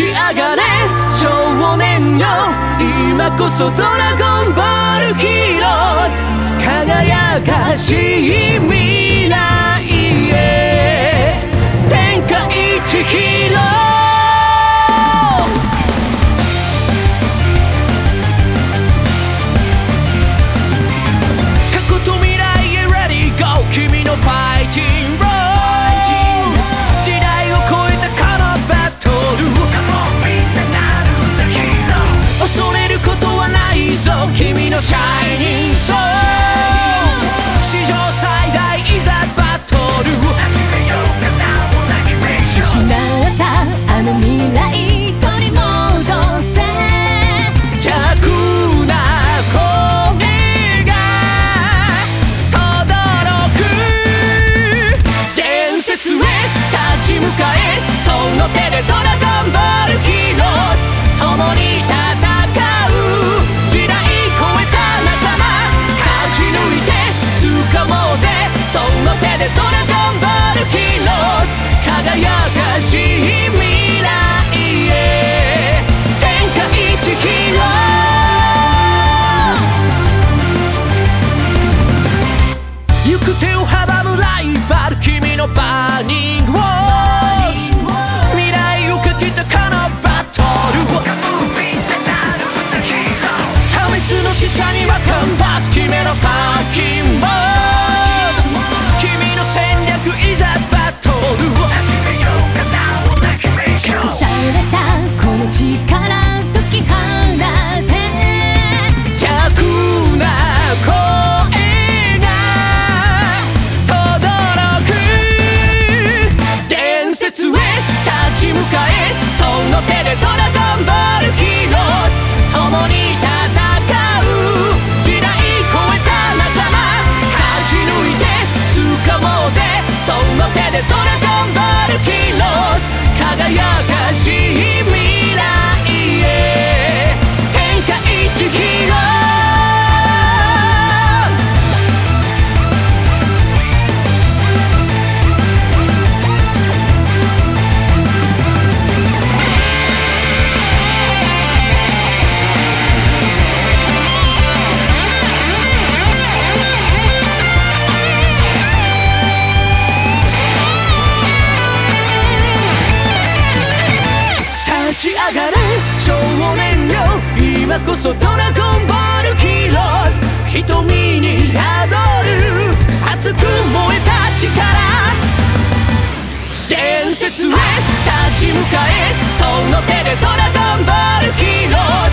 ち上がれ。少年よ。今こそドラゴンボールヒーローズ。輝かしい。その手でドラゴンボールヒーローズ共に戦う時代超えた仲間勝ち抜いて掴もうぜその手でドラゴンボールヒーローズ輝かしい未来へ。天下一ヒーロー行く手を阻むライバル君のバ死者にはカンパス決めのスターキンボーち上がれ少年よ今こそドラゴンボールヒーローズ瞳に宿る熱く燃えた力伝説へ立ち向かえその手でドラゴンボールヒーローズ